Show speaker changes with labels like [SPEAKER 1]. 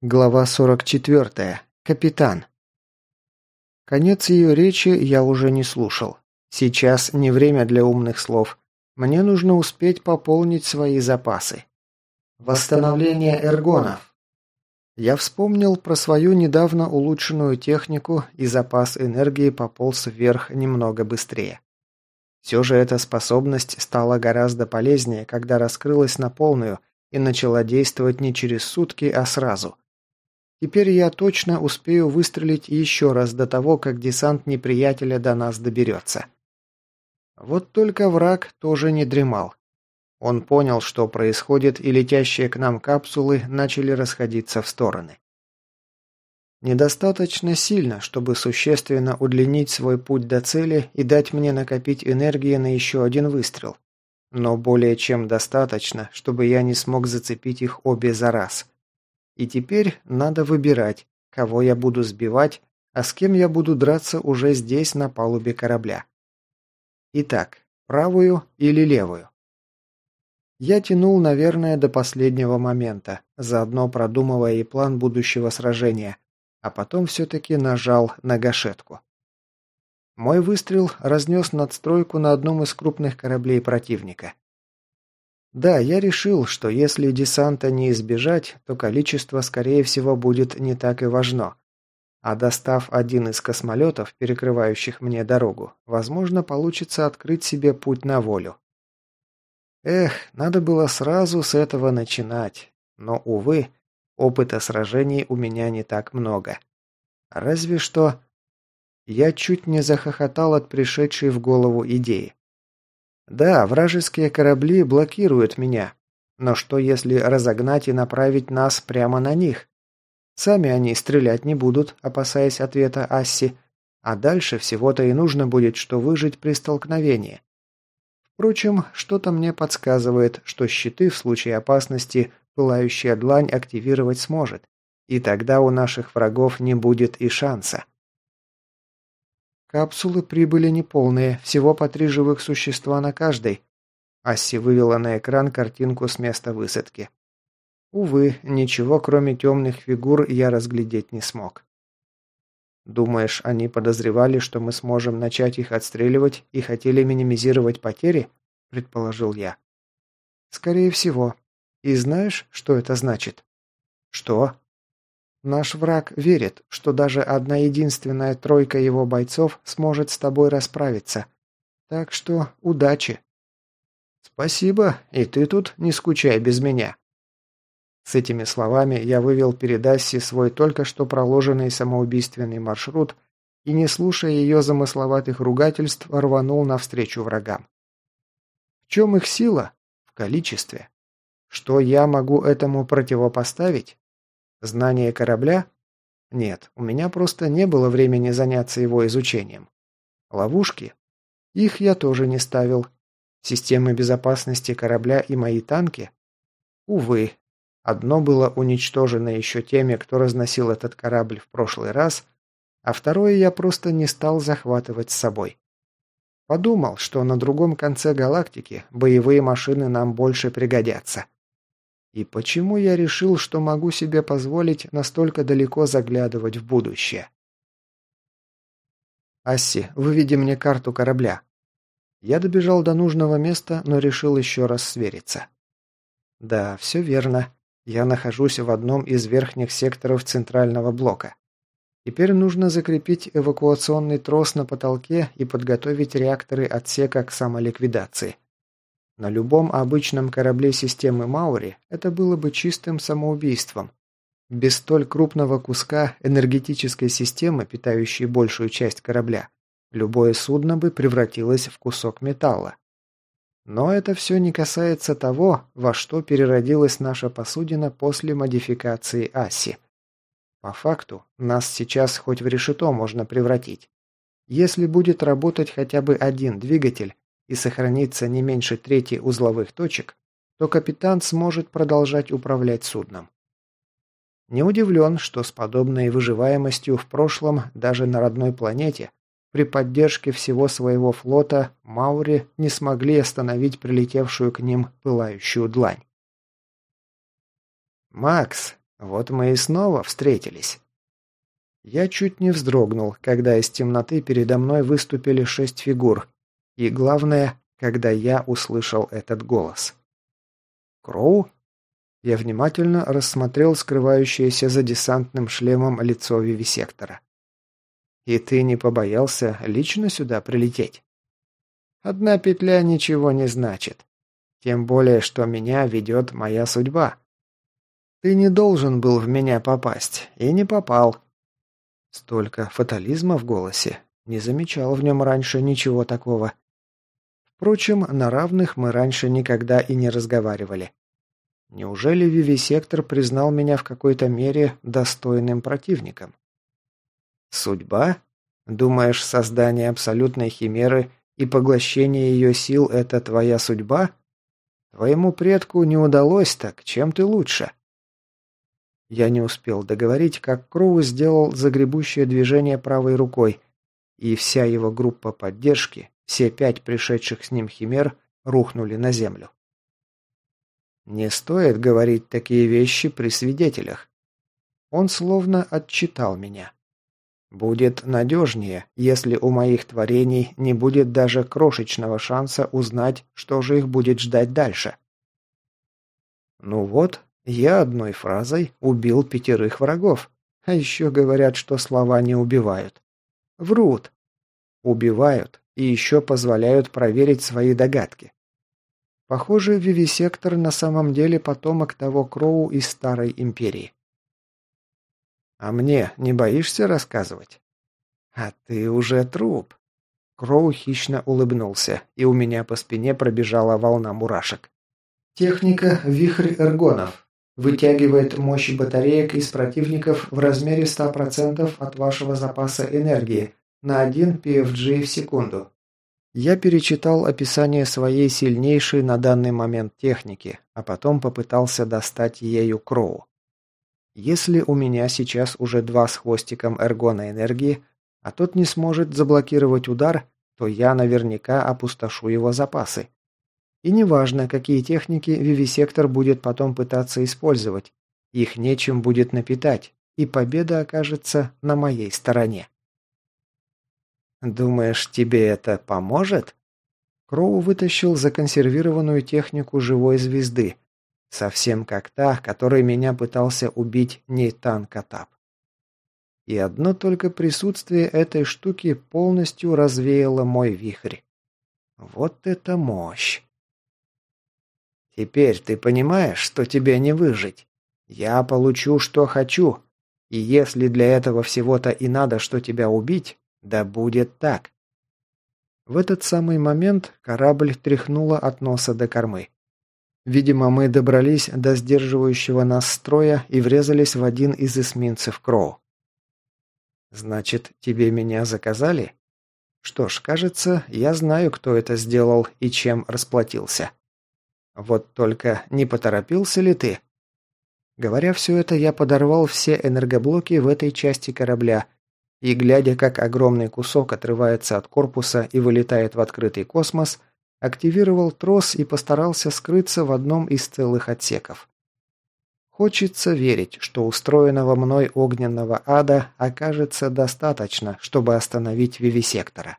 [SPEAKER 1] Глава 44. Капитан. Конец ее речи я уже не слушал. Сейчас не время для умных слов. Мне нужно успеть пополнить свои запасы. Восстановление эргонов. Я вспомнил про свою недавно улучшенную технику, и запас энергии пополз вверх немного быстрее. Все же эта способность стала гораздо полезнее, когда раскрылась на полную и начала действовать не через сутки, а сразу – Теперь я точно успею выстрелить еще раз до того, как десант неприятеля до нас доберется. Вот только враг тоже не дремал. Он понял, что происходит, и летящие к нам капсулы начали расходиться в стороны. Недостаточно сильно, чтобы существенно удлинить свой путь до цели и дать мне накопить энергии на еще один выстрел. Но более чем достаточно, чтобы я не смог зацепить их обе за раз. И теперь надо выбирать, кого я буду сбивать, а с кем я буду драться уже здесь, на палубе корабля. Итак, правую или левую? Я тянул, наверное, до последнего момента, заодно продумывая и план будущего сражения, а потом все-таки нажал на гашетку. Мой выстрел разнес надстройку на одном из крупных кораблей противника. Да, я решил, что если десанта не избежать, то количество, скорее всего, будет не так и важно. А достав один из космолетов, перекрывающих мне дорогу, возможно, получится открыть себе путь на волю. Эх, надо было сразу с этого начинать. Но, увы, опыта сражений у меня не так много. Разве что... Я чуть не захохотал от пришедшей в голову идеи. Да, вражеские корабли блокируют меня. Но что если разогнать и направить нас прямо на них? Сами они стрелять не будут, опасаясь ответа Асси. А дальше всего-то и нужно будет, что выжить при столкновении. Впрочем, что-то мне подсказывает, что щиты в случае опасности пылающая длань активировать сможет. И тогда у наших врагов не будет и шанса. Капсулы прибыли неполные, всего по три живых существа на каждой. Асси вывела на экран картинку с места высадки. Увы, ничего кроме темных фигур я разглядеть не смог. Думаешь, они подозревали, что мы сможем начать их отстреливать и хотели минимизировать потери? Предположил я. Скорее всего. И знаешь, что это значит? Что? Наш враг верит, что даже одна единственная тройка его бойцов сможет с тобой расправиться. Так что удачи. Спасибо, и ты тут не скучай без меня. С этими словами я вывел перед Асси свой только что проложенный самоубийственный маршрут и, не слушая ее замысловатых ругательств, рванул навстречу врагам. В чем их сила? В количестве. Что я могу этому противопоставить? Знание корабля? Нет, у меня просто не было времени заняться его изучением. Ловушки? Их я тоже не ставил. Системы безопасности корабля и мои танки? Увы. Одно было уничтожено еще теми, кто разносил этот корабль в прошлый раз, а второе я просто не стал захватывать с собой. Подумал, что на другом конце галактики боевые машины нам больше пригодятся. И почему я решил, что могу себе позволить настолько далеко заглядывать в будущее? «Асси, выведи мне карту корабля». Я добежал до нужного места, но решил еще раз свериться. Да, все верно. Я нахожусь в одном из верхних секторов центрального блока. Теперь нужно закрепить эвакуационный трос на потолке и подготовить реакторы отсека к самоликвидации. На любом обычном корабле системы Маури это было бы чистым самоубийством. Без столь крупного куска энергетической системы, питающей большую часть корабля, любое судно бы превратилось в кусок металла. Но это все не касается того, во что переродилась наша посудина после модификации Аси. По факту, нас сейчас хоть в решето можно превратить. Если будет работать хотя бы один двигатель, и сохранится не меньше трети узловых точек, то капитан сможет продолжать управлять судном. Не удивлен, что с подобной выживаемостью в прошлом даже на родной планете при поддержке всего своего флота Маури не смогли остановить прилетевшую к ним пылающую длань. «Макс, Вот мы и снова встретились. Я чуть не вздрогнул, когда из темноты передо мной выступили шесть фигур. И главное, когда я услышал этот голос. «Кроу?» Я внимательно рассмотрел скрывающееся за десантным шлемом лицо вивисектора. «И ты не побоялся лично сюда прилететь?» «Одна петля ничего не значит. Тем более, что меня ведет моя судьба. Ты не должен был в меня попасть, и не попал». Столько фатализма в голосе. Не замечал в нем раньше ничего такого. Впрочем, на равных мы раньше никогда и не разговаривали. Неужели Вивисектор признал меня в какой-то мере достойным противником? Судьба? Думаешь, создание абсолютной химеры и поглощение ее сил – это твоя судьба? Твоему предку не удалось так, чем ты лучше? Я не успел договорить, как Кроу сделал загребущее движение правой рукой, и вся его группа поддержки, все пять пришедших с ним химер, рухнули на землю. Не стоит говорить такие вещи при свидетелях. Он словно отчитал меня. Будет надежнее, если у моих творений не будет даже крошечного шанса узнать, что же их будет ждать дальше. Ну вот, я одной фразой убил пятерых врагов. А еще говорят, что слова не убивают. Врут. Убивают и еще позволяют проверить свои догадки. Похоже, Вивисектор на самом деле потомок того Кроу из Старой Империи. А мне не боишься рассказывать? А ты уже труп. Кроу хищно улыбнулся, и у меня по спине пробежала волна мурашек. Техника «Вихрь эргонов». Вытягивает мощь батареек из противников в размере 100% от вашего запаса энергии на 1 PFG в секунду. Я перечитал описание своей сильнейшей на данный момент техники, а потом попытался достать ею Кроу. Если у меня сейчас уже два с хвостиком эргона энергии, а тот не сможет заблокировать удар, то я наверняка опустошу его запасы. И неважно, какие техники Вивисектор будет потом пытаться использовать, их нечем будет напитать, и победа окажется на моей стороне. «Думаешь, тебе это поможет?» Кроу вытащил законсервированную технику живой звезды, совсем как та, которой меня пытался убить Нейтан Катап. И одно только присутствие этой штуки полностью развеяло мой вихрь. Вот это мощь! Теперь ты понимаешь, что тебе не выжить. Я получу, что хочу. И если для этого всего-то и надо, что тебя убить, да будет так. В этот самый момент корабль тряхнуло от носа до кормы. Видимо, мы добрались до сдерживающего нас строя и врезались в один из эсминцев Кроу. «Значит, тебе меня заказали?» «Что ж, кажется, я знаю, кто это сделал и чем расплатился. Вот только не поторопился ли ты?» Говоря все это, я подорвал все энергоблоки в этой части корабля – и, глядя, как огромный кусок отрывается от корпуса и вылетает в открытый космос, активировал трос и постарался скрыться в одном из целых отсеков. Хочется верить, что устроенного мной огненного ада окажется достаточно, чтобы остановить вивисектора.